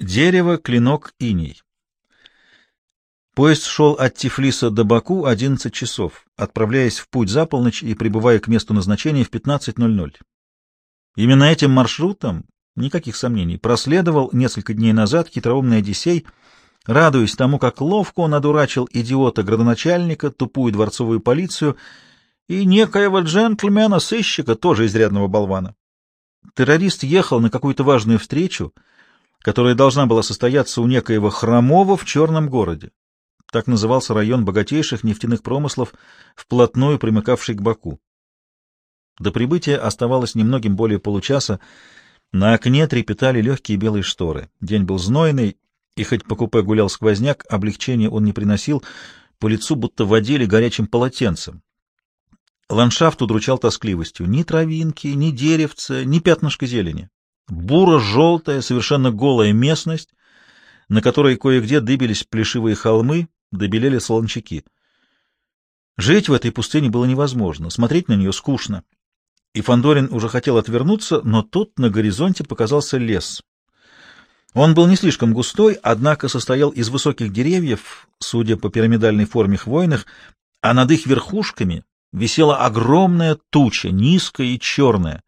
Дерево, клинок, иней. Поезд шел от Тифлиса до Баку 11 часов, отправляясь в путь за полночь и прибывая к месту назначения в 15.00. Именно этим маршрутом, никаких сомнений, проследовал несколько дней назад хитроумный Одиссей, радуясь тому, как ловко он одурачил идиота-градоначальника, тупую дворцовую полицию и некоего джентльмена-сыщика, тоже изрядного болвана. Террорист ехал на какую-то важную встречу, которая должна была состояться у некоего Хромова в Черном городе. Так назывался район богатейших нефтяных промыслов, вплотную примыкавший к Баку. До прибытия оставалось немногим более получаса. На окне трепетали легкие белые шторы. День был знойный, и хоть по купе гулял сквозняк, облегчения он не приносил, по лицу будто водили горячим полотенцем. Ландшафт удручал тоскливостью. Ни травинки, ни деревца, ни пятнышка зелени. Буро-желтая, совершенно голая местность, на которой кое-где дыбились плешивые холмы, добелели солончаки. Жить в этой пустыне было невозможно, смотреть на нее скучно. И Фандорин уже хотел отвернуться, но тут на горизонте показался лес. Он был не слишком густой, однако состоял из высоких деревьев, судя по пирамидальной форме хвойных, а над их верхушками висела огромная туча, низкая и черная.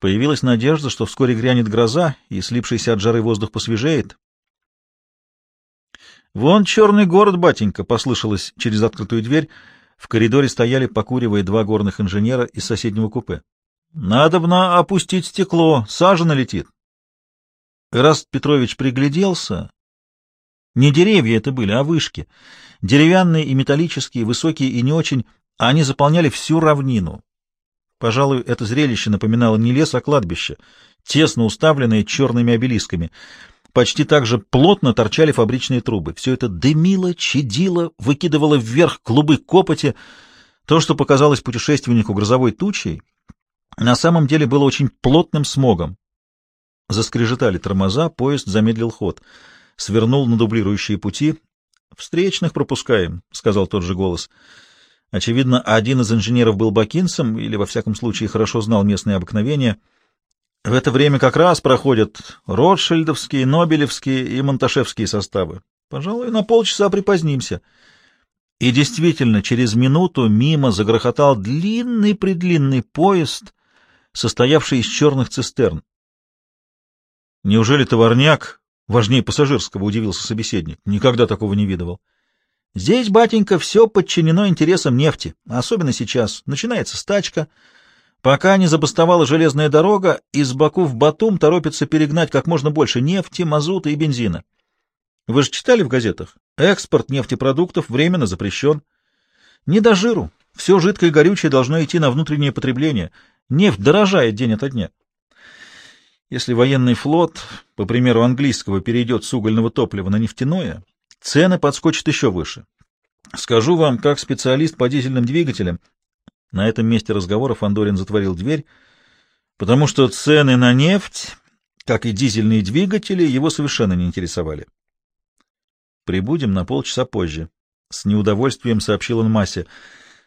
Появилась надежда, что вскоре грянет гроза, и слипшийся от жары воздух посвежеет. «Вон черный город, батенька!» — послышалось через открытую дверь. В коридоре стояли, покуривая, два горных инженера из соседнего купе. «Надобно опустить стекло, сажа налетит». Ираст Петрович пригляделся. Не деревья это были, а вышки. Деревянные и металлические, высокие и не очень, они заполняли всю равнину. Пожалуй, это зрелище напоминало не лес, а кладбище, тесно уставленное черными обелисками. Почти так же плотно торчали фабричные трубы. Все это дымило, чадило, выкидывало вверх клубы копоти. То, что показалось путешественнику грозовой тучей, на самом деле было очень плотным смогом. Заскрежетали тормоза, поезд замедлил ход. Свернул на дублирующие пути. «Встречных пропускаем», — сказал тот же голос. Очевидно, один из инженеров был бакинцем или, во всяком случае, хорошо знал местные обыкновения. В это время как раз проходят Ротшильдовские, Нобелевские и Монташевские составы. Пожалуй, на полчаса припозднимся. И действительно, через минуту мимо загрохотал длинный-предлинный поезд, состоявший из черных цистерн. «Неужели товарняк важнее пассажирского?» — удивился собеседник. «Никогда такого не видывал». Здесь, батенька, все подчинено интересам нефти, особенно сейчас. Начинается стачка. Пока не забастовала железная дорога, из Баку в Батум торопится перегнать как можно больше нефти, мазута и бензина. Вы же читали в газетах? Экспорт нефтепродуктов временно запрещен. Не до жиру. Все жидкое и горючее должно идти на внутреннее потребление. Нефть дорожает день ото дня. Если военный флот, по примеру английского, перейдет с угольного топлива на нефтяное, цены подскочат еще выше. Скажу вам, как специалист по дизельным двигателям, на этом месте разговора Фандорин затворил дверь, потому что цены на нефть, как и дизельные двигатели, его совершенно не интересовали. «Прибудем на полчаса позже», — с неудовольствием сообщил он Массе.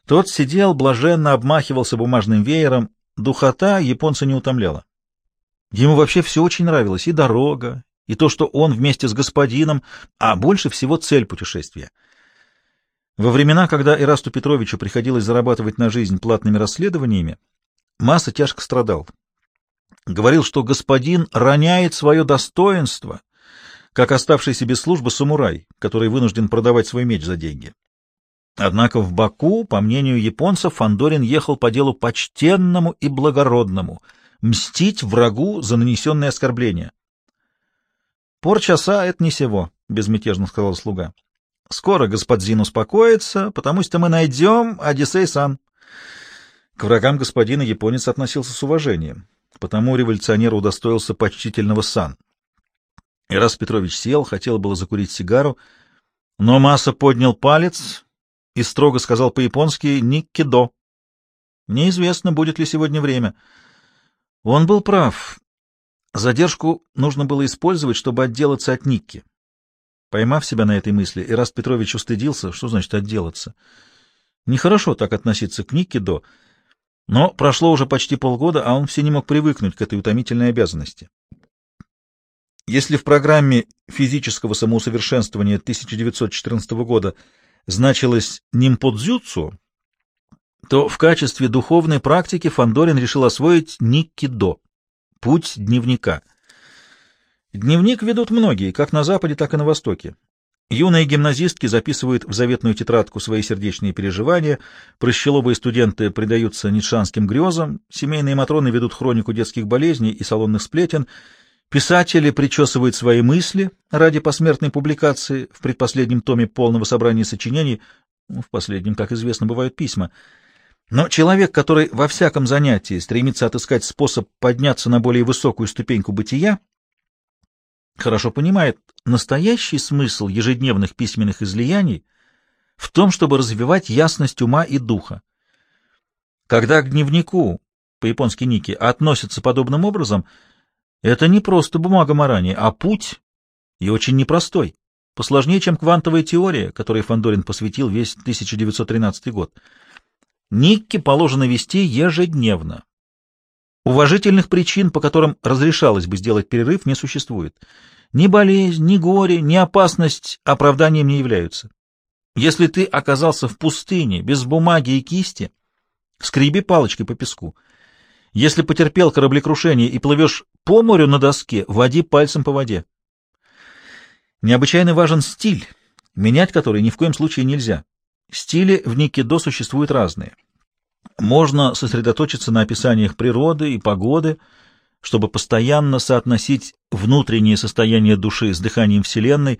Тот сидел, блаженно обмахивался бумажным веером, духота японца не утомляла. Ему вообще все очень нравилось, и дорога, и то, что он вместе с господином, а больше всего цель путешествия. Во времена, когда Ирасту Петровичу приходилось зарабатывать на жизнь платными расследованиями, Масса тяжко страдал. Говорил, что господин роняет свое достоинство, как оставшийся без службы самурай, который вынужден продавать свой меч за деньги. Однако в Баку, по мнению японцев, Фандорин ехал по делу почтенному и благородному — мстить врагу за нанесенные оскорбления. «Порчаса — это не сего», — безмятежно сказал слуга. «Скоро господин успокоится, потому что мы найдем Одиссей-сан». К врагам господина японец относился с уважением, потому революционер удостоился почтительного сан. Ирас Петрович сел, хотел было закурить сигару, но Масса поднял палец и строго сказал по-японски «Никкидо». Неизвестно, будет ли сегодня время. Он был прав. Задержку нужно было использовать, чтобы отделаться от Никки. Поймав себя на этой мысли, Ираст Петрович устыдился, что значит отделаться. Нехорошо так относиться к Никке до, но прошло уже почти полгода, а он все не мог привыкнуть к этой утомительной обязанности. Если в программе физического самоусовершенствования 1914 года значилось нимподзюцу, то в качестве духовной практики Фандорин решил освоить никкидо — путь дневника. Дневник ведут многие, как на Западе, так и на Востоке. Юные гимназистки записывают в заветную тетрадку свои сердечные переживания, прощелобые студенты предаются ницшанским грезам, семейные матроны ведут хронику детских болезней и салонных сплетен, писатели причесывают свои мысли ради посмертной публикации в предпоследнем томе полного собрания сочинений, ну, в последнем, как известно, бывают письма. Но человек, который во всяком занятии стремится отыскать способ подняться на более высокую ступеньку бытия, хорошо понимает, настоящий смысл ежедневных письменных излияний в том, чтобы развивать ясность ума и духа. Когда к дневнику, по-японски Ники, относятся подобным образом, это не просто бумага Марани, а путь, и очень непростой, посложнее, чем квантовая теория, которой Фандорин посвятил весь 1913 год. Никки положено вести ежедневно. Уважительных причин, по которым разрешалось бы сделать перерыв, не существует. Ни болезнь, ни горе, ни опасность оправданием не являются. Если ты оказался в пустыне, без бумаги и кисти, скреби палочкой по песку. Если потерпел кораблекрушение и плывешь по морю на доске, води пальцем по воде. Необычайно важен стиль, менять который ни в коем случае нельзя. Стили в Никидо существуют разные. Можно сосредоточиться на описаниях природы и погоды, чтобы постоянно соотносить внутреннее состояние души с дыханием Вселенной.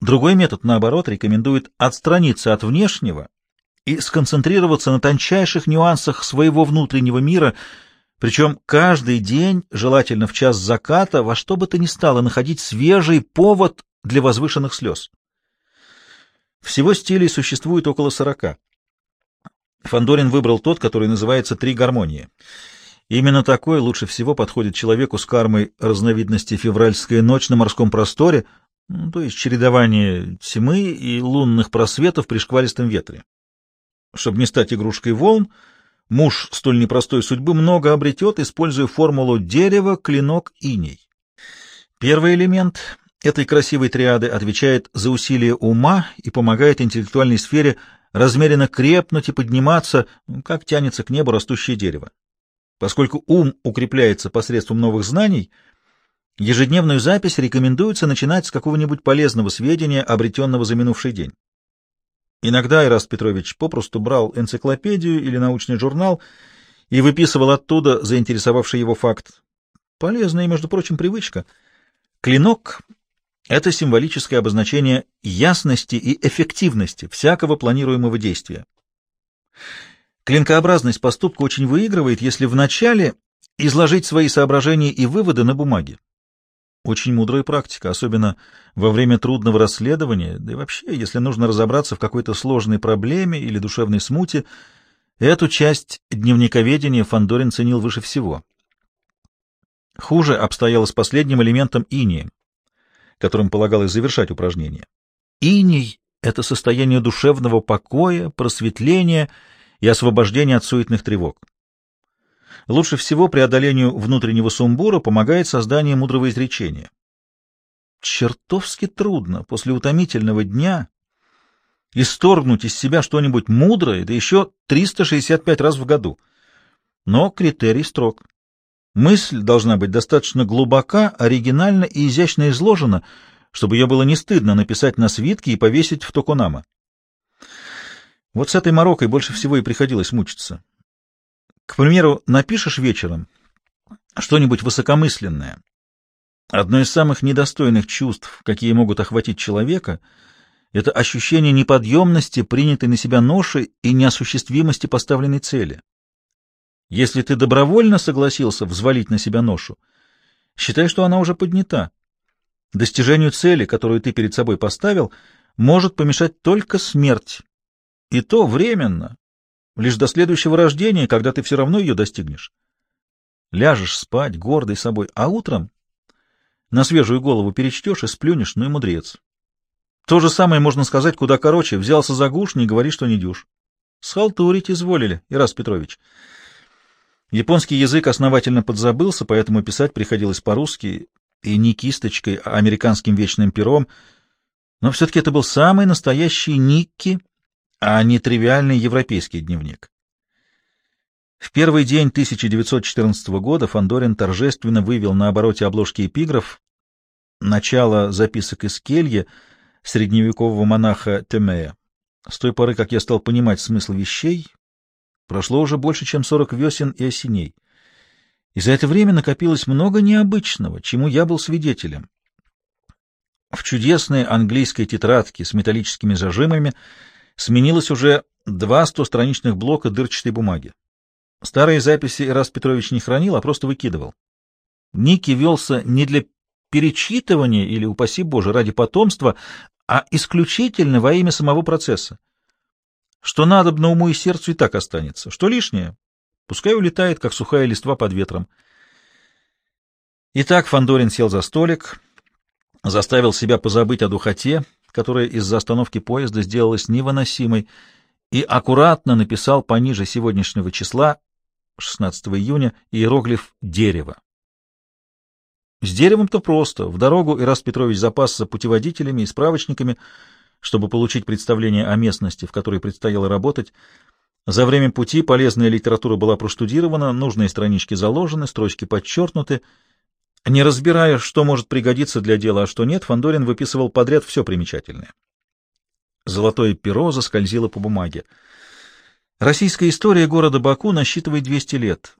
Другой метод, наоборот, рекомендует отстраниться от внешнего и сконцентрироваться на тончайших нюансах своего внутреннего мира, причем каждый день, желательно в час заката, во что бы то ни стало находить свежий повод для возвышенных слез. Всего стилей существует около сорока. Фандорин выбрал тот, который называется «Три гармонии». Именно такой лучше всего подходит человеку с кармой разновидности «Февральская ночь на морском просторе», ну, то есть чередование тьмы и лунных просветов при шквалистом ветре. Чтобы не стать игрушкой волн, муж столь непростой судьбы много обретет, используя формулу дерево, клинок, иней. Первый элемент этой красивой триады отвечает за усилие ума и помогает интеллектуальной сфере размеренно крепнуть и подниматься, как тянется к небу растущее дерево. Поскольку ум укрепляется посредством новых знаний, ежедневную запись рекомендуется начинать с какого-нибудь полезного сведения, обретенного за минувший день. Иногда Ираст Петрович попросту брал энциклопедию или научный журнал и выписывал оттуда заинтересовавший его факт. Полезная, между прочим, привычка. Клинок — это символическое обозначение ясности и эффективности всякого планируемого действия. Клинкообразность поступка очень выигрывает, если вначале изложить свои соображения и выводы на бумаге. Очень мудрая практика, особенно во время трудного расследования, да и вообще, если нужно разобраться в какой-то сложной проблеме или душевной смуте, эту часть дневниковедения Фандорин ценил выше всего. Хуже обстояло с последним элементом инии, которым полагалось завершать упражнение. Иней — это состояние душевного покоя, просветления — и освобождение от суетных тревог. Лучше всего преодолению внутреннего сумбура помогает создание мудрого изречения. Чертовски трудно после утомительного дня исторгнуть из себя что-нибудь мудрое, да еще 365 раз в году. Но критерий строг. Мысль должна быть достаточно глубока, оригинальна и изящно изложена, чтобы ее было не стыдно написать на свитке и повесить в Токунама. Вот с этой морокой больше всего и приходилось мучиться. К примеру, напишешь вечером что-нибудь высокомысленное. Одно из самых недостойных чувств, какие могут охватить человека, это ощущение неподъемности, принятой на себя ноши и неосуществимости поставленной цели. Если ты добровольно согласился взвалить на себя ношу, считай, что она уже поднята. Достижению цели, которую ты перед собой поставил, может помешать только смерть, и то временно, лишь до следующего рождения, когда ты все равно ее достигнешь. Ляжешь спать, гордый собой, а утром на свежую голову перечтешь и сплюнешь, ну и мудрец. То же самое можно сказать куда короче. Взялся за гуш, не говори, что не дюшь. Схалтурить изволили, Ирас Петрович. Японский язык основательно подзабылся, поэтому писать приходилось по-русски, и не кисточкой, а американским вечным пером, но все-таки это был самый настоящий Никки, а не тривиальный европейский дневник. В первый день 1914 года Фандорин торжественно вывел на обороте обложки эпиграф начало записок из кельи средневекового монаха Темея. С той поры, как я стал понимать смысл вещей, прошло уже больше, чем сорок весен и осеней. И за это время накопилось много необычного, чему я был свидетелем. В чудесной английской тетрадке с металлическими зажимами сменилось уже два стостраничных блока дырчатой бумаги. Старые записи Ирас Петрович не хранил, а просто выкидывал. Ники велся не для перечитывания или, упаси Боже, ради потомства, а исключительно во имя самого процесса. Что надо на уму и сердцу и так останется. Что лишнее? Пускай улетает, как сухая листва под ветром. Итак, Фандорин сел за столик, заставил себя позабыть о духоте, которая из-за остановки поезда сделалась невыносимой, и аккуратно написал пониже сегодняшнего числа, 16 июня, иероглиф «дерево». С деревом-то просто. В дорогу Ирас Петрович запасся путеводителями и справочниками, чтобы получить представление о местности, в которой предстояло работать. За время пути полезная литература была проштудирована, нужные странички заложены, строчки подчеркнуты. Не разбирая, что может пригодиться для дела, а что нет, Фандорин выписывал подряд все примечательное. Золотое перо заскользило по бумаге. Российская история города Баку насчитывает 200 лет.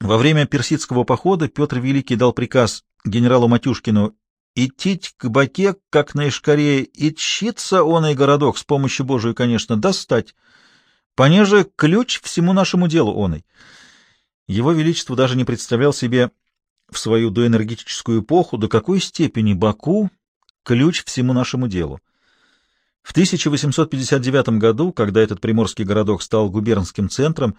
Во время персидского похода Петр Великий дал приказ генералу Матюшкину идти к Баке, как наишкорее, и тщиться он и городок, с помощью Божией, конечно, достать. Понеже ключ всему нашему делу оной. Его Величество даже не представлял себе в свою доэнергетическую эпоху, до какой степени Баку — ключ всему нашему делу. В 1859 году, когда этот приморский городок стал губернским центром,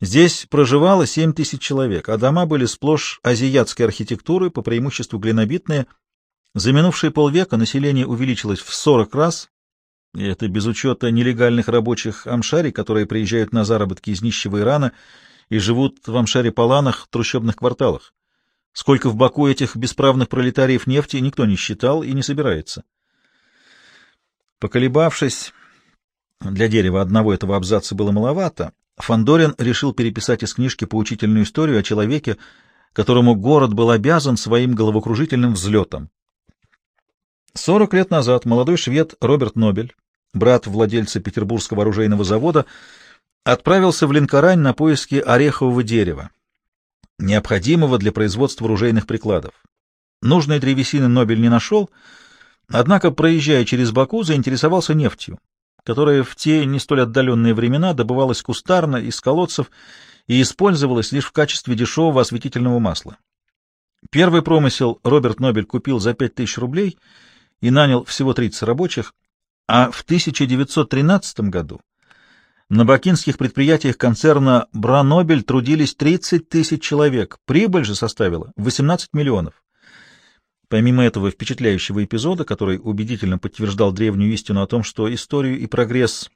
здесь проживало 7 тысяч человек, а дома были сплошь азиатской архитектуры, по преимуществу глинобитные. За минувшие полвека население увеличилось в 40 раз, и это без учета нелегальных рабочих Амшари, которые приезжают на заработки из нищего Ирана и живут в Амшаре-Паланах, трущобных кварталах. Сколько в Баку этих бесправных пролетариев нефти никто не считал и не собирается. Поколебавшись, для дерева одного этого абзаца было маловато, Фандорин решил переписать из книжки поучительную историю о человеке, которому город был обязан своим головокружительным взлетом. Сорок лет назад молодой швед Роберт Нобель, брат владельца Петербургского оружейного завода, отправился в Ленкорань на поиски орехового дерева, необходимого для производства оружейных прикладов. Нужной древесины Нобель не нашел — Однако, проезжая через Баку, заинтересовался нефтью, которая в те не столь отдаленные времена добывалась кустарно из колодцев и использовалась лишь в качестве дешевого осветительного масла. Первый промысел Роберт Нобель купил за 5000 рублей и нанял всего 30 рабочих, а в 1913 году на бакинских предприятиях концерна «Бранобель» трудились 30 тысяч человек, прибыль же составила 18 миллионов. Помимо этого впечатляющего эпизода, который убедительно подтверждал древнюю истину о том, что историю и прогресс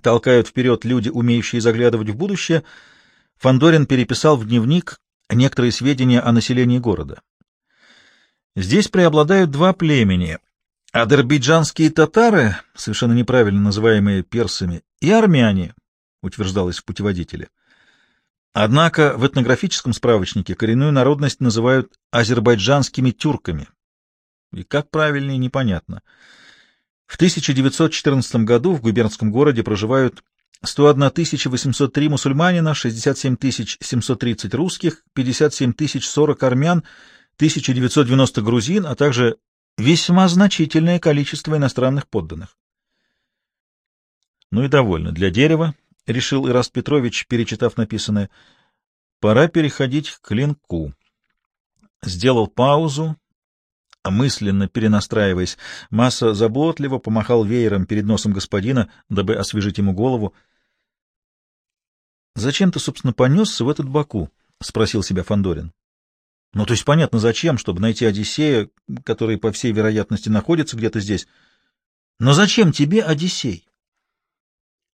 толкают вперед люди, умеющие заглядывать в будущее, Фандорин переписал в дневник некоторые сведения о населении города. Здесь преобладают два племени — адербайджанские татары, совершенно неправильно называемые персами, и армяне, утверждалось в путеводителе. Однако в этнографическом справочнике коренную народность называют азербайджанскими тюрками. И как правильнее, непонятно. В 1914 году в губернском городе проживают 101 803 мусульманина, 67 730 русских, 57 040 армян, 1990 грузин, а также весьма значительное количество иностранных подданных. Ну и довольно. Для дерева — решил Ираст Петрович, перечитав написанное. — Пора переходить к клинку. Сделал паузу, мысленно перенастраиваясь. Масса заботливо помахал веером перед носом господина, дабы освежить ему голову. — Зачем ты, собственно, понесся в этот Баку? — спросил себя Фандорин. Ну, то есть понятно, зачем, чтобы найти Одиссея, который, по всей вероятности, находится где-то здесь. Но зачем тебе Одиссей?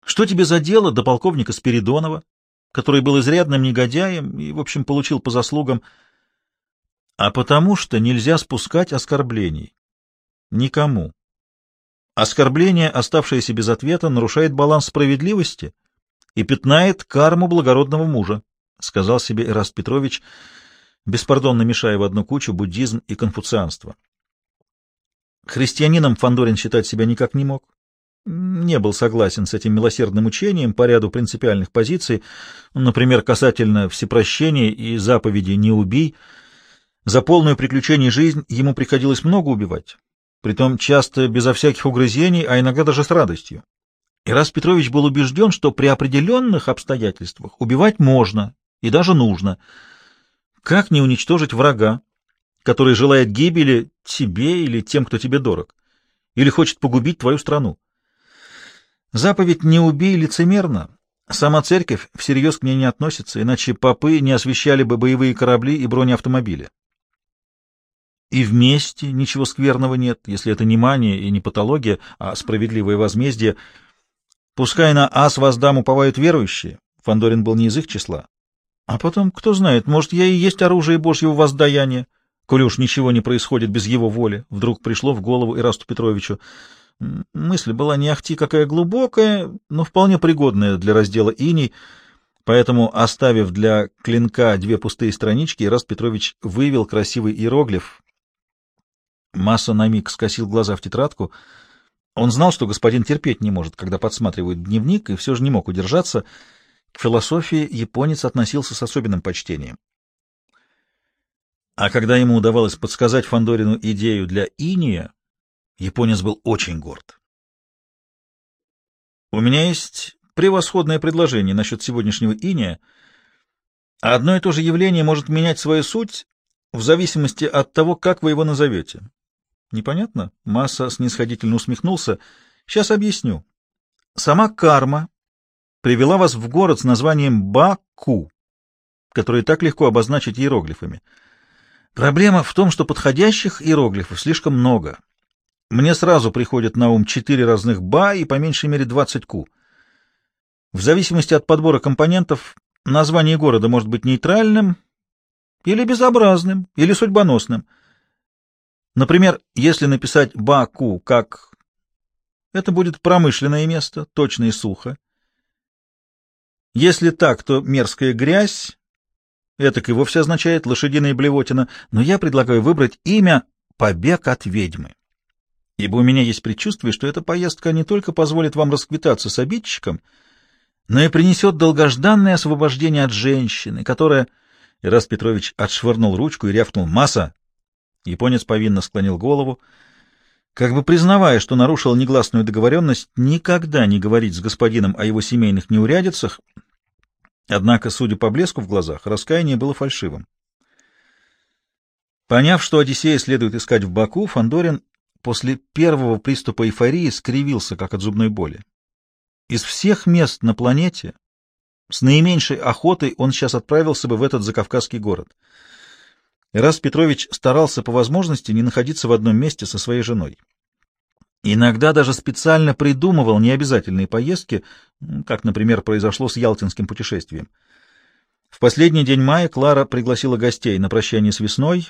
Что тебе за дело до полковника Спиридонова, который был изрядным негодяем и, в общем, получил по заслугам... а потому что нельзя спускать оскорблений. Никому. Оскорбление, оставшееся без ответа, нарушает баланс справедливости и пятнает карму благородного мужа, — сказал себе Эраст Петрович, беспардонно мешая в одну кучу буддизм и конфуцианство. Христианином Фандорин считать себя никак не мог. Не был согласен с этим милосердным учением по ряду принципиальных позиций, например, касательно всепрощения и заповеди «не убий». За полную приключений жизнь ему приходилось много убивать, притом часто безо всяких угрызений, а иногда даже с радостью. И раз Петрович был убежден, что при определенных обстоятельствах убивать можно и даже нужно. Как не уничтожить врага, который желает гибели тебе или тем, кто тебе дорог, или хочет погубить твою страну? Заповедь «не убей» лицемерно. Сама церковь всерьез к ней не относится, иначе попы не освещали бы боевые корабли и бронеавтомобили. И вместе ничего скверного нет, если это не мания и не патология, а справедливое возмездие. Пускай на ас воздам уповают верующие, Фандорин был не из их числа. А потом, кто знает, может, я и есть оружие Божьего воздаяния, коли уж ничего не происходит без его воли, вдруг пришло в голову Ирасту Петровичу. Мысль была не ахти какая глубокая, но вполне пригодная для раздела иней, поэтому, оставив для клинка две пустые странички, Ираст Петрович вывел красивый иероглиф, Масса на миг скосил глаза в тетрадку. Он знал, что господин терпеть не может, когда подсматривает дневник, и все же не мог удержаться. К философии японец относился с особенным почтением. А когда ему удавалось подсказать Фандорину идею для иния, японец был очень горд. «У меня есть превосходное предложение насчет сегодняшнего иния. Одно и то же явление может менять свою суть в зависимости от того, как вы его назовете. Непонятно? Масса снисходительно усмехнулся. Сейчас объясню. Сама карма привела вас в город с названием Баку, который так легко обозначить иероглифами. Проблема в том, что подходящих иероглифов слишком много. Мне сразу приходят на ум четыре разных «ба» и по меньшей мере двадцать «ку». В зависимости от подбора компонентов название города может быть нейтральным или безобразным, или судьбоносным — Например, если написать Баку как это будет промышленное место, точно и сухо. Если так, то мерзкая грязь, это и вовсе означает лошадиная блевотина, но я предлагаю выбрать имя «Побег от ведьмы». Ибо у меня есть предчувствие, что эта поездка не только позволит вам расквитаться с обидчиком, но и принесет долгожданное освобождение от женщины, которая... Ирас Петрович отшвырнул ручку и рявкнул «Масса! Японец повинно склонил голову, как бы признавая, что нарушил негласную договоренность никогда не говорить с господином о его семейных неурядицах, однако, судя по блеску в глазах, раскаяние было фальшивым. Поняв, что Одиссея следует искать в Баку, Фандорин после первого приступа эйфории скривился, как от зубной боли. Из всех мест на планете с наименьшей охотой он сейчас отправился бы в этот закавказский город — Ирас Петрович старался по возможности не находиться в одном месте со своей женой. Иногда даже специально придумывал необязательные поездки, как, например, произошло с ялтинским путешествием. В последний день мая Клара пригласила гостей на прощание с весной.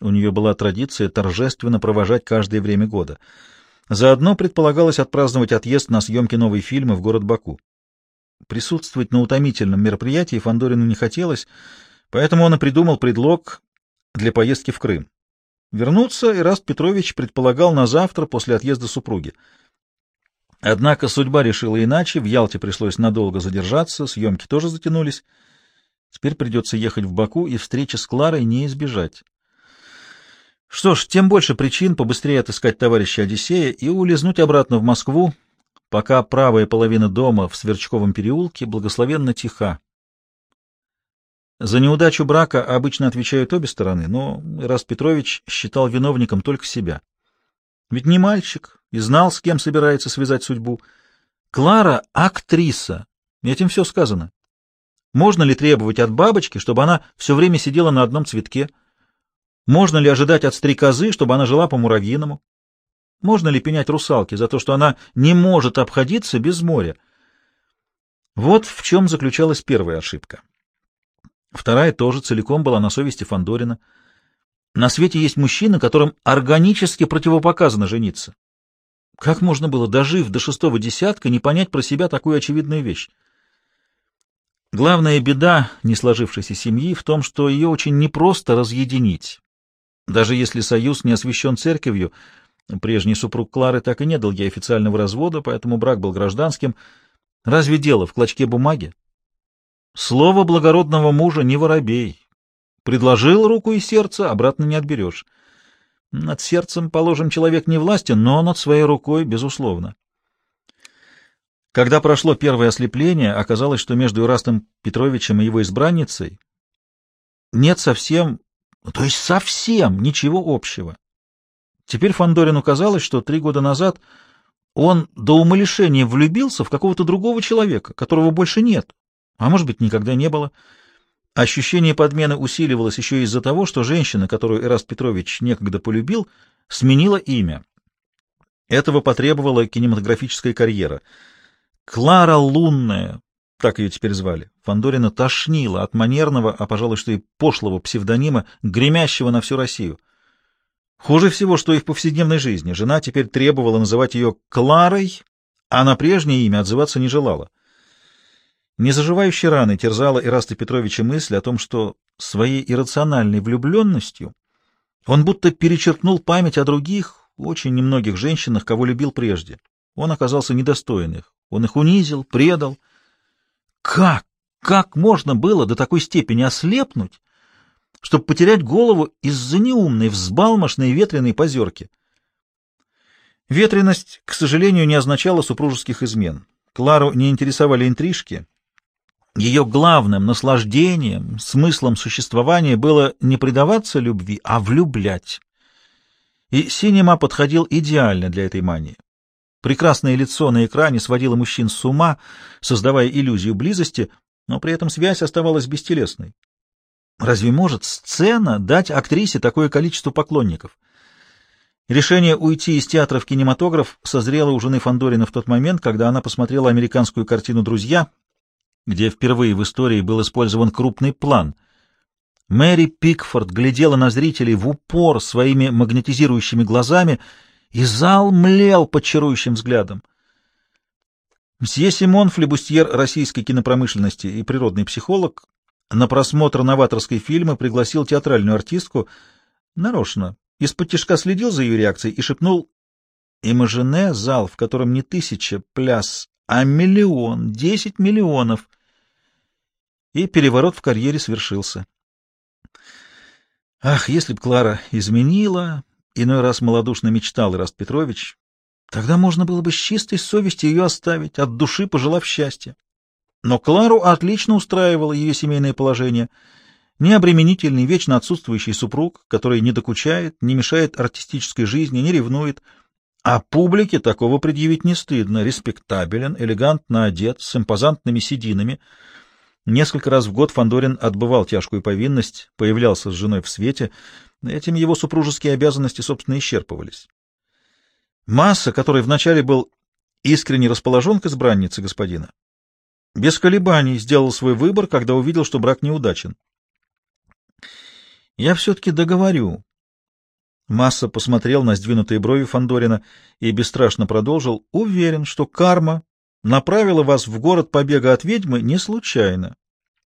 У нее была традиция торжественно провожать каждое время года. Заодно предполагалось отпраздновать отъезд на съемки новой фильмы в город Баку. Присутствовать на утомительном мероприятии Фандорину не хотелось, поэтому он и придумал предлог для поездки в Крым. Вернуться Ираст Петрович предполагал на завтра после отъезда супруги. Однако судьба решила иначе, в Ялте пришлось надолго задержаться, съемки тоже затянулись. Теперь придется ехать в Баку, и встречи с Кларой не избежать. Что ж, тем больше причин побыстрее отыскать товарища Одиссея и улизнуть обратно в Москву, пока правая половина дома в Сверчковом переулке благословенно тиха. За неудачу брака обычно отвечают обе стороны, но Раст Петрович считал виновником только себя. Ведь не мальчик и знал, с кем собирается связать судьбу. Клара — актриса, этим все сказано. Можно ли требовать от бабочки, чтобы она все время сидела на одном цветке? Можно ли ожидать от стрекозы, чтобы она жила по-муравьиному? Можно ли пенять русалке за то, что она не может обходиться без моря? Вот в чем заключалась первая ошибка. Вторая тоже целиком была на совести Фандорина. На свете есть мужчины, которым органически противопоказано жениться. Как можно было, дожив до шестого десятка, не понять про себя такую очевидную вещь? Главная беда не сложившейся семьи в том, что ее очень непросто разъединить. Даже если союз не освящен церковью, прежний супруг Клары так и не дал ей официального развода, поэтому брак был гражданским. Разве дело в клочке бумаги? Слово благородного мужа не воробей. Предложил руку и сердце, обратно не отберешь. Над сердцем, положим, человек не властен, но над своей рукой, безусловно. Когда прошло первое ослепление, оказалось, что между Ирастом Петровичем и его избранницей нет совсем, то есть совсем ничего общего. Теперь Фандорину казалось, что три года назад он до умалишения влюбился в какого-то другого человека, которого больше нет, а может быть, никогда не было. Ощущение подмены усиливалось еще из-за того, что женщина, которую Эраст Петрович некогда полюбил, сменила имя. Этого потребовала кинематографическая карьера. Клара Лунная, так ее теперь звали, Фандорина тошнила от манерного, а, пожалуй, что и пошлого псевдонима, гремящего на всю Россию. Хуже всего, что и в повседневной жизни. Жена теперь требовала называть ее Кларой, а на прежнее имя отзываться не желала. Незаживающей раной терзала Ираста Петровича мысль о том, что своей иррациональной влюбленностью он будто перечеркнул память о других, очень немногих женщинах, кого любил прежде. Он оказался недостоин их. Он их унизил, предал. Как? Как можно было до такой степени ослепнуть, чтобы потерять голову из-за неумной, взбалмошной ветреной позерки? Ветренность, к сожалению, не означала супружеских измен. Клару не интересовали интрижки, ее главным наслаждением, смыслом существования было не предаваться любви, а влюблять. И синема подходил идеально для этой мании. Прекрасное лицо на экране сводило мужчин с ума, создавая иллюзию близости, но при этом связь оставалась бестелесной. Разве может сцена дать актрисе такое количество поклонников? Решение уйти из театра в кинематограф созрело у жены Фандорина в тот момент, когда она посмотрела американскую картину «Друзья», где впервые в истории был использован крупный план. Мэри Пикфорд глядела на зрителей в упор своими магнетизирующими глазами, и зал млел под чарующим взглядом. Мсье Симон, флебустьер российской кинопромышленности и природный психолог, на просмотр новаторской фильмы пригласил театральную артистку, нарочно, из-под тяжка следил за ее реакцией и шепнул «Имажине — зал, в котором не тысяча, пляс, а миллион, десять миллионов. И переворот в карьере свершился. Ах, если б Клара изменила, иной раз малодушно мечтал Ираст Петрович, тогда можно было бы с чистой совестью ее оставить, от души пожелав счастья. Но Клару отлично устраивало ее семейное положение. Необременительный, вечно отсутствующий супруг, который не докучает, не мешает артистической жизни, не ревнует — а публике такого предъявить не стыдно. Респектабелен, элегантно одет, с импозантными сединами. Несколько раз в год Фандорин отбывал тяжкую повинность, появлялся с женой в свете. Этим его супружеские обязанности, собственно, исчерпывались. Масса, который вначале был искренне расположен к избраннице господина, без колебаний сделал свой выбор, когда увидел, что брак неудачен. «Я все-таки договорю», Масса посмотрел на сдвинутые брови Фандорина и бесстрашно продолжил. Уверен, что карма направила вас в город побега от ведьмы не случайно.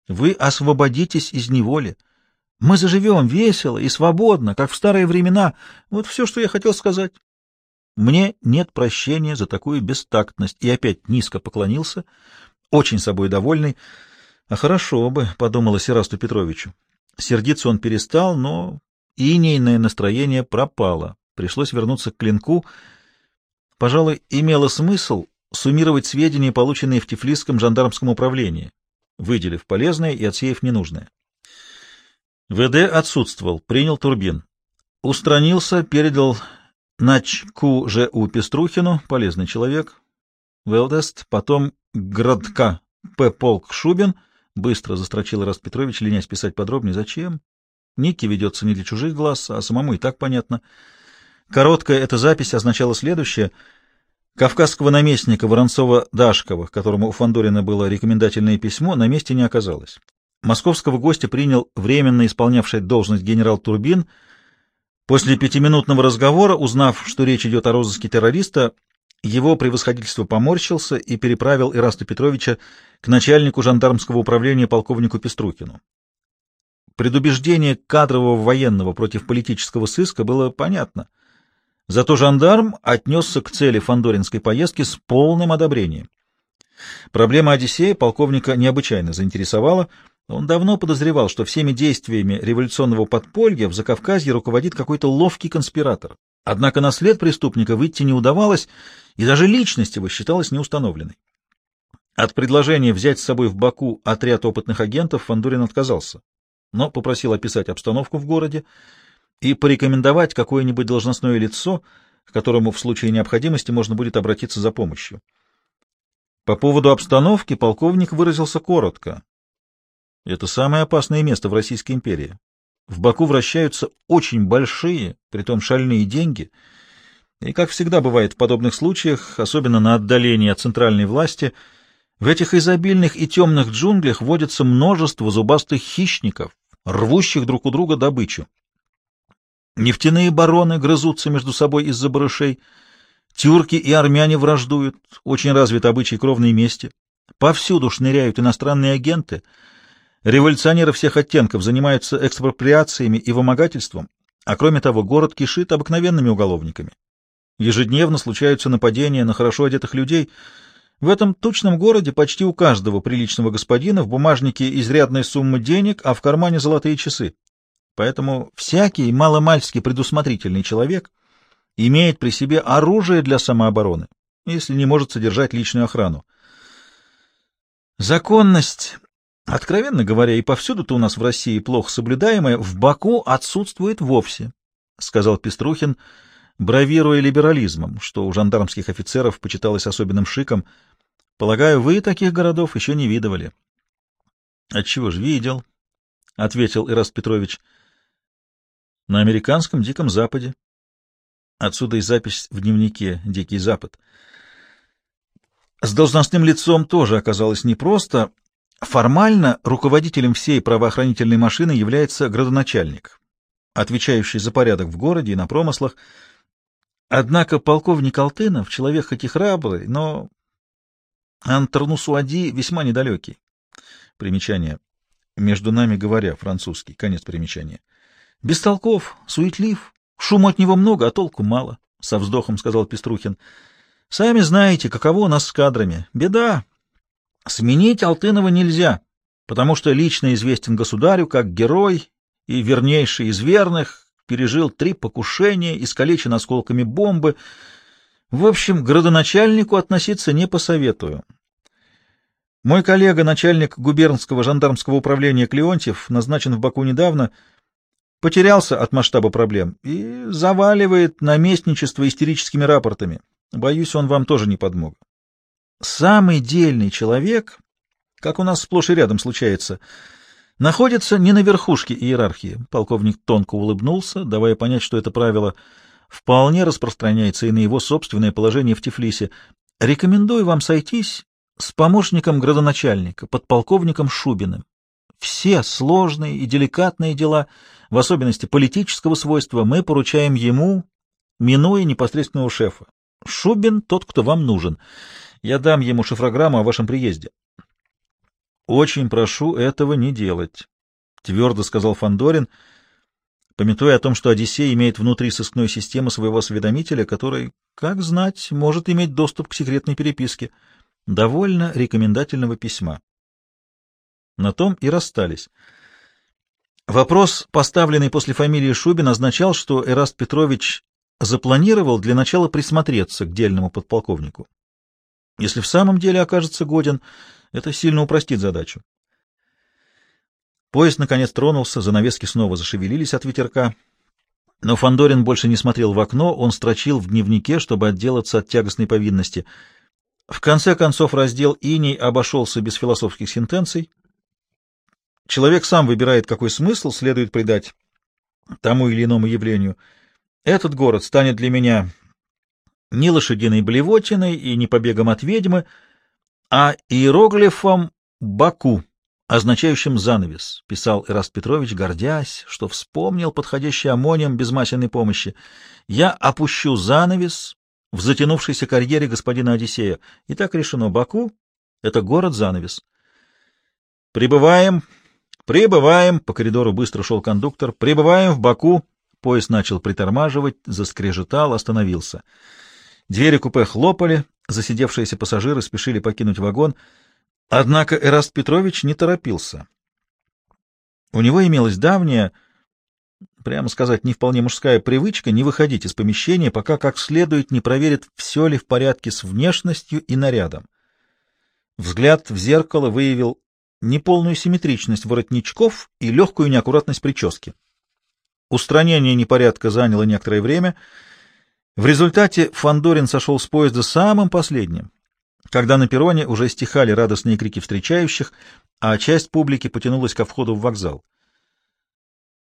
Вы освободитесь из неволи. Мы заживем весело и свободно, как в старые времена. Вот все, что я хотел сказать. Мне нет прощения за такую бестактность. И опять низко поклонился, очень собой довольный. А хорошо бы, — подумала Серасту Петровичу. Сердиться он перестал, но инейное настроение пропало. Пришлось вернуться к клинку. Пожалуй, имело смысл суммировать сведения, полученные в Тифлисском жандармском управлении, выделив полезное и отсеяв ненужное. ВД отсутствовал, принял Турбин. Устранился, передал Начку Ж.У. Пеструхину, полезный человек, Велдест, потом Градка П. Полк Шубин, быстро застрочил Раст Петрович, ленясь писать подробнее. Зачем? Ники ведется не для чужих глаз, а самому и так понятно. Короткая эта запись означала следующее. Кавказского наместника Воронцова-Дашкова, которому у Фандорина было рекомендательное письмо, на месте не оказалось. Московского гостя принял временно исполнявший должность генерал Турбин, После пятиминутного разговора, узнав, что речь идет о розыске террориста, его превосходительство поморщился и переправил Ираста Петровича к начальнику жандармского управления полковнику Пеструкину. Предубеждение кадрового военного против политического сыска было понятно. Зато жандарм отнесся к цели фандоринской поездки с полным одобрением. Проблема Одиссея полковника необычайно заинтересовала. Он давно подозревал, что всеми действиями революционного подполья в Закавказье руководит какой-то ловкий конспиратор. Однако на след преступника выйти не удавалось, и даже личность его считалась неустановленной. От предложения взять с собой в Баку отряд опытных агентов Фандорин отказался но попросил описать обстановку в городе и порекомендовать какое-нибудь должностное лицо, к которому в случае необходимости можно будет обратиться за помощью. По поводу обстановки полковник выразился коротко. Это самое опасное место в Российской империи. В Баку вращаются очень большие, притом шальные деньги, и, как всегда бывает в подобных случаях, особенно на отдалении от центральной власти, в этих изобильных и темных джунглях водится множество зубастых хищников, рвущих друг у друга добычу. Нефтяные бароны грызутся между собой из-за барышей, тюрки и армяне враждуют, очень развит обычай кровной мести, повсюду шныряют иностранные агенты, революционеры всех оттенков занимаются экспроприациями и вымогательством, а кроме того город кишит обыкновенными уголовниками. Ежедневно случаются нападения на хорошо одетых людей — в этом тучном городе почти у каждого приличного господина в бумажнике изрядная сумма денег, а в кармане золотые часы. Поэтому всякий маломальски предусмотрительный человек имеет при себе оружие для самообороны, если не может содержать личную охрану. Законность, откровенно говоря, и повсюду-то у нас в России плохо соблюдаемая, в Баку отсутствует вовсе, — сказал Пеструхин, бравируя либерализмом, что у жандармских офицеров почиталось особенным шиком — Полагаю, вы таких городов еще не видывали. — Отчего же видел? — ответил Ираст Петрович. — На американском Диком Западе. Отсюда и запись в дневнике «Дикий Запад». С должностным лицом тоже оказалось непросто. Формально руководителем всей правоохранительной машины является градоначальник, отвечающий за порядок в городе и на промыслах. Однако полковник Алтынов, человек хоть и храбрый, но Антарнусуади весьма недалекий. Примечание. Между нами говоря, французский. Конец примечания. Бестолков, суетлив, шума от него много, а толку мало, — со вздохом сказал Пеструхин. Сами знаете, каково у нас с кадрами. Беда. Сменить Алтынова нельзя, потому что лично известен государю как герой и вернейший из верных, пережил три покушения, искалечен осколками бомбы, в общем, градоначальнику относиться не посоветую. Мой коллега, начальник губернского жандармского управления Клеонтьев, назначен в Баку недавно, потерялся от масштаба проблем и заваливает наместничество истерическими рапортами. Боюсь, он вам тоже не подмог. Самый дельный человек, как у нас сплошь и рядом случается, находится не на верхушке иерархии. Полковник тонко улыбнулся, давая понять, что это правило — вполне распространяется и на его собственное положение в Тифлисе. Рекомендую вам сойтись с помощником градоначальника, подполковником Шубиным. Все сложные и деликатные дела, в особенности политического свойства, мы поручаем ему, минуя непосредственного шефа. Шубин — тот, кто вам нужен. Я дам ему шифрограмму о вашем приезде. — Очень прошу этого не делать, — твердо сказал Фандорин. Пометуя о том, что Одиссей имеет внутри сыскной системы своего осведомителя, который, как знать, может иметь доступ к секретной переписке. Довольно рекомендательного письма. На том и расстались. Вопрос, поставленный после фамилии Шубин, означал, что Эраст Петрович запланировал для начала присмотреться к дельному подполковнику. Если в самом деле окажется годен, это сильно упростит задачу. Поезд, наконец, тронулся, занавески снова зашевелились от ветерка. Но Фандорин больше не смотрел в окно, он строчил в дневнике, чтобы отделаться от тягостной повинности. В конце концов раздел «Иней» обошелся без философских сентенций. Человек сам выбирает, какой смысл следует придать тому или иному явлению. Этот город станет для меня не лошадиной блевотиной и не побегом от ведьмы, а иероглифом Баку означающим занавес, писал Ираст Петрович, гордясь, что вспомнил подходящий аммониум без масляной помощи. Я опущу занавес в затянувшейся карьере господина Одиссея. И так решено. Баку — это город-занавес. Прибываем, прибываем, по коридору быстро шел кондуктор. Прибываем в Баку. Поезд начал притормаживать, заскрежетал, остановился. Двери купе хлопали, засидевшиеся пассажиры спешили покинуть вагон — Однако Эраст Петрович не торопился. У него имелась давняя, прямо сказать, не вполне мужская привычка не выходить из помещения, пока как следует не проверит, все ли в порядке с внешностью и нарядом. Взгляд в зеркало выявил неполную симметричность воротничков и легкую неаккуратность прически. Устранение непорядка заняло некоторое время. В результате Фандорин сошел с поезда самым последним, когда на перроне уже стихали радостные крики встречающих, а часть публики потянулась ко входу в вокзал.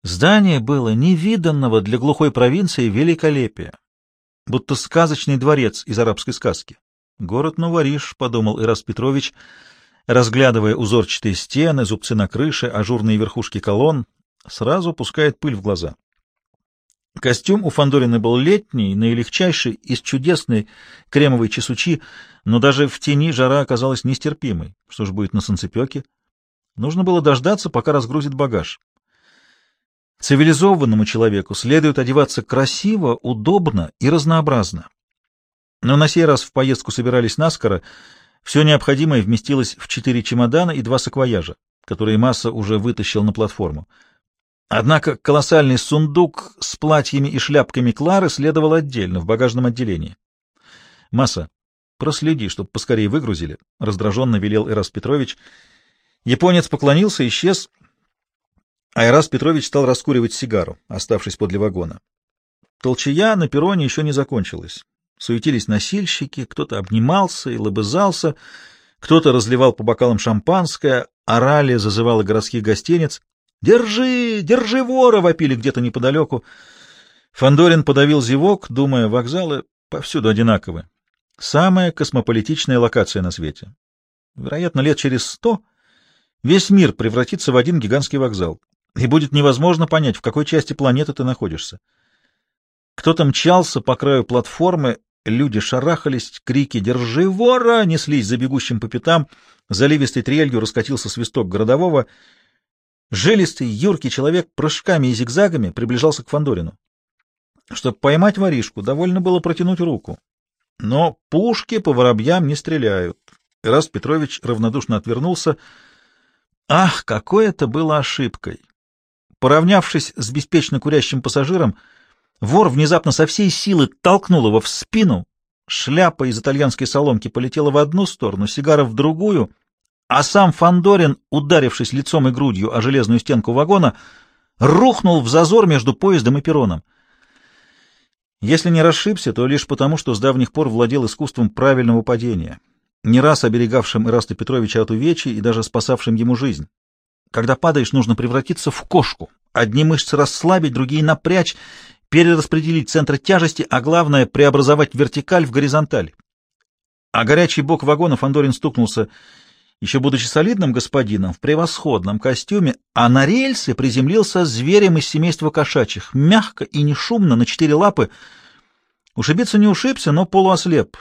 Здание было невиданного для глухой провинции великолепия, будто сказочный дворец из арабской сказки. «Город Новориш», — подумал Ирас Петрович, разглядывая узорчатые стены, зубцы на крыше, ажурные верхушки колонн, сразу пускает пыль в глаза. Костюм у Фандорина был летний, наилегчайший, из чудесной кремовой чесучи, но даже в тени жара оказалась нестерпимой. Что ж будет на солнцепеке? Нужно было дождаться, пока разгрузит багаж. Цивилизованному человеку следует одеваться красиво, удобно и разнообразно. Но на сей раз в поездку собирались наскоро. Все необходимое вместилось в четыре чемодана и два саквояжа, которые Масса уже вытащил на платформу. Однако колоссальный сундук с платьями и шляпками Клары следовал отдельно, в багажном отделении. «Масса, проследи, чтобы поскорее выгрузили», — раздраженно велел Эрас Петрович. Японец поклонился, исчез, а Эрас Петрович стал раскуривать сигару, оставшись подле вагона. Толчая на перроне еще не закончилась. Суетились носильщики, кто-то обнимался и лобызался, кто-то разливал по бокалам шампанское, орали, зазывало городских гостиниц. «Держи! Держи вора!» — вопили где-то неподалеку. Фандорин подавил зевок, думая, вокзалы повсюду одинаковы. Самая космополитичная локация на свете. Вероятно, лет через сто весь мир превратится в один гигантский вокзал, и будет невозможно понять, в какой части планеты ты находишься. Кто-то мчался по краю платформы, люди шарахались, крики «Держи вора!» неслись за бегущим по пятам, заливистой трелью раскатился свисток городового — Жилистый, юркий человек прыжками и зигзагами приближался к Фандорину. Чтобы поймать воришку, довольно было протянуть руку. Но пушки по воробьям не стреляют. Раз Петрович равнодушно отвернулся. Ах, какой это было ошибкой! Поравнявшись с беспечно курящим пассажиром, вор внезапно со всей силы толкнул его в спину. Шляпа из итальянской соломки полетела в одну сторону, сигара в другую — а сам Фандорин, ударившись лицом и грудью о железную стенку вагона, рухнул в зазор между поездом и перроном. Если не расшибся, то лишь потому, что с давних пор владел искусством правильного падения, не раз оберегавшим Ираста Петровича от увечий и даже спасавшим ему жизнь. Когда падаешь, нужно превратиться в кошку, одни мышцы расслабить, другие напрячь, перераспределить центр тяжести, а главное — преобразовать вертикаль в горизонталь. А горячий бок вагона Фандорин стукнулся еще будучи солидным господином в превосходном костюме, а на рельсы приземлился зверем из семейства кошачьих, мягко и не шумно, на четыре лапы. Ушибиться не ушибся, но полуослеп.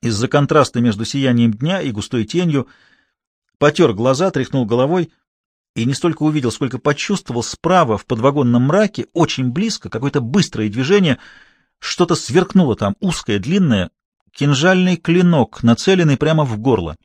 Из-за контраста между сиянием дня и густой тенью потер глаза, тряхнул головой и не столько увидел, сколько почувствовал справа в подвагонном мраке, очень близко, какое-то быстрое движение, что-то сверкнуло там, узкое, длинное, кинжальный клинок, нацеленный прямо в горло.